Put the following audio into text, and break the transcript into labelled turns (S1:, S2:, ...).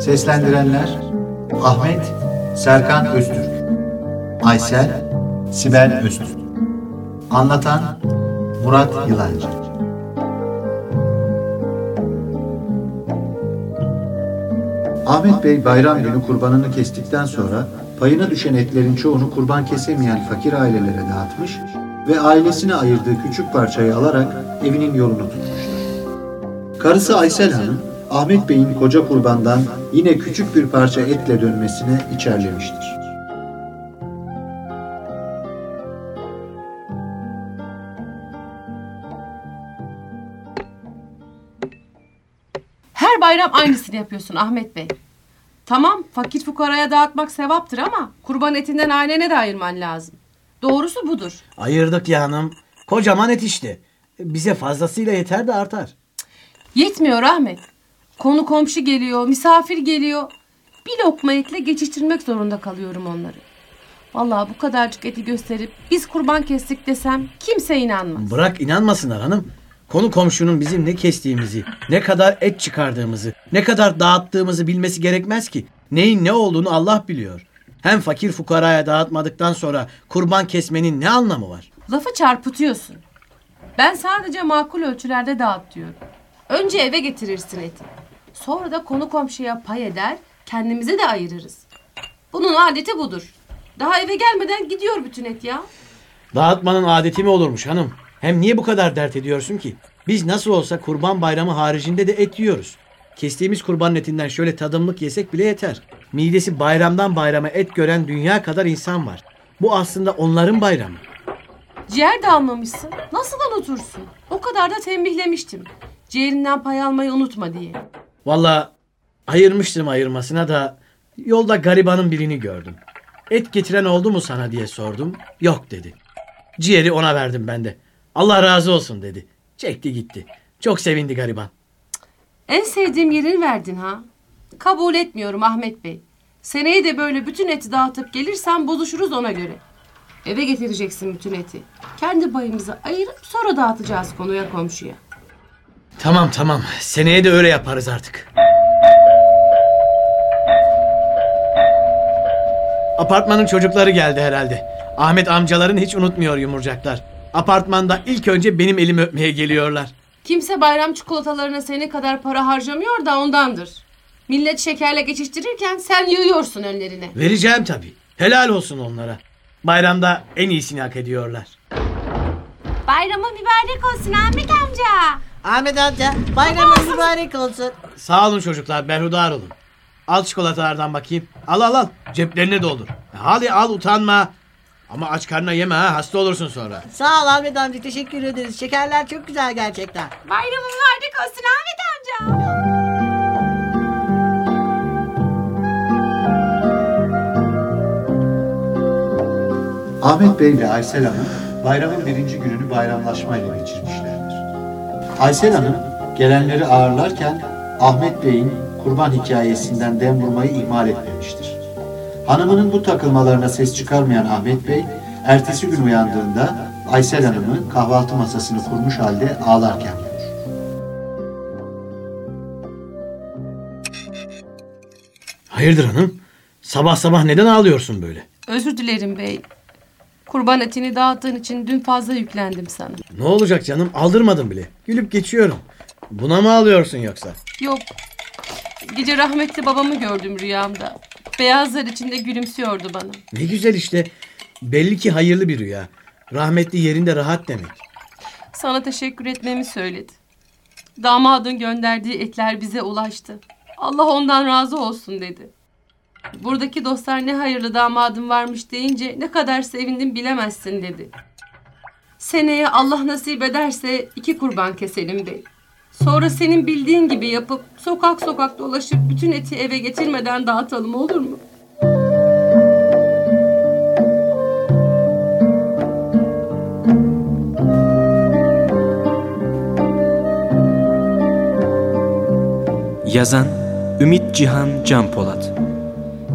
S1: Seslendirenler Ahmet Serkan Öztürk Aysel Sibel Öztürk Anlatan Murat Yılancı Ahmet Bey bayram günü kurbanını kestikten sonra payına düşen etlerin çoğunu kurban kesemeyen fakir ailelere dağıtmış ve ailesine ayırdığı küçük parçayı alarak evinin yolunu tutmuşlar. Karısı Aysel Hanım, Ahmet Bey'in koca kurbandan yine küçük bir parça etle dönmesine içerlemiştir.
S2: Her bayram aynısını yapıyorsun Ahmet Bey. Tamam fakir fukaraya dağıtmak sevaptır ama kurban etinden ailene de ayırman lazım. Doğrusu budur.
S3: Ayırdık ya hanım. Kocaman et işte. Bize fazlasıyla yeter de artar.
S2: Yetmiyor Ahmet. Konu komşu geliyor, misafir geliyor. Bir lokma etle geçiştirmek zorunda kalıyorum onları. Vallahi bu kadarcık eti gösterip biz kurban kestik desem kimse inanmaz.
S3: Bırak inanmasınlar hanım. Konu komşunun bizim ne kestiğimizi, ne kadar et çıkardığımızı, ne kadar dağıttığımızı bilmesi gerekmez ki. Neyin ne olduğunu Allah biliyor. Hem fakir fukaraya dağıtmadıktan sonra kurban kesmenin ne anlamı var?
S2: Lafı çarpıtıyorsun. Ben sadece makul ölçülerde dağıt diyorum. Önce eve getirirsin eti. Sonra da konu komşuya pay eder, kendimize de ayırırız. Bunun adeti budur. Daha eve gelmeden gidiyor bütün et ya.
S3: Dağıtmanın adeti mi olurmuş hanım? Hem niye bu kadar dert ediyorsun ki? Biz nasıl olsa kurban bayramı haricinde de et yiyoruz. Kestiğimiz kurban etinden şöyle tadımlık yesek bile yeter. Midesi bayramdan bayrama et gören dünya kadar insan var. Bu aslında onların bayramı.
S2: Ciğer de almamışsın. Nasıl unutursun? O kadar da tembihlemiştim. Ciğerinden pay almayı unutma diye.
S3: Valla ayırmıştım ayırmasına da yolda garibanın birini gördüm. Et getiren oldu mu sana diye sordum. Yok dedi. Ciğeri ona verdim ben de. Allah razı olsun dedi. Çekti gitti. Çok sevindi gariban.
S2: En sevdiğim yerini verdin ha. Kabul etmiyorum Ahmet Bey. Seneye de böyle bütün eti dağıtıp gelirsen bozuşuruz ona göre. Eve getireceksin bütün eti. Kendi payımızı ayırıp sonra dağıtacağız konuya komşuya.
S3: Tamam tamam. Seneye de öyle yaparız artık. Apartmanın çocukları geldi herhalde. Ahmet amcaların hiç unutmuyor yumurcaklar. Apartmanda ilk önce benim elimi öpmeye geliyorlar.
S2: Kimse bayram çikolatalarına seni kadar para harcamıyor da ondandır. Millet şekerle geçiştirirken sen yığıyorsun önlerine.
S3: Vereceğim tabii. Helal olsun onlara. Bayramda en iyisini hak ediyorlar.
S2: Bayramın mübarek olsun Ahmet amca.
S4: Ahmet amca bayramın mübarek olsun.
S3: Sağ olun çocuklar berhudar olun. Al çikolatalardan bakayım. Al al al. Ceplerine doldur. Hadi al utanma. Ama aç karnına yeme ha hasta olursun sonra.
S4: Sağ ol Ahmet amca teşekkür ederiz. Şekerler çok güzel gerçekten.
S2: Bayramın mübarek olsun Ahmet amca.
S1: Ahmet Bey ve Aysel Hanım bayramın birinci gününü bayramlaşmayla geçirmişlerdir. Aysel Hanım gelenleri ağırlarken Ahmet Bey'in kurban hikayesinden dem vurmayı ihmal etmemiştir. Hanımının bu takılmalarına ses çıkarmayan Ahmet Bey, ertesi gün uyandığında Aysel Hanım'ı kahvaltı masasını kurmuş halde ağlarken bulur.
S3: Hayırdır hanım? Sabah sabah neden ağlıyorsun böyle?
S2: Özür dilerim bey. Kurban etini dağıttığın için dün fazla yüklendim sana.
S3: Ne olacak canım aldırmadım bile. Gülüp geçiyorum. Buna mı ağlıyorsun yoksa?
S2: Yok. Gece rahmetli babamı gördüm rüyamda. Beyazlar içinde gülümsüyordu bana.
S3: Ne güzel işte. Belli ki hayırlı bir rüya. Rahmetli yerinde rahat demek.
S2: Sana teşekkür etmemi söyledi. Damadın gönderdiği etler bize ulaştı. Allah ondan razı olsun dedi. Buradaki dostlar ne hayırlı damadım varmış deyince ne kadar sevindim bilemezsin dedi. Seneye Allah nasip ederse iki kurban keselim bey. Sonra senin bildiğin gibi yapıp sokak sokak dolaşıp bütün eti eve getirmeden dağıtalım olur mu?
S5: Yazan Ümit Cihan Can Polat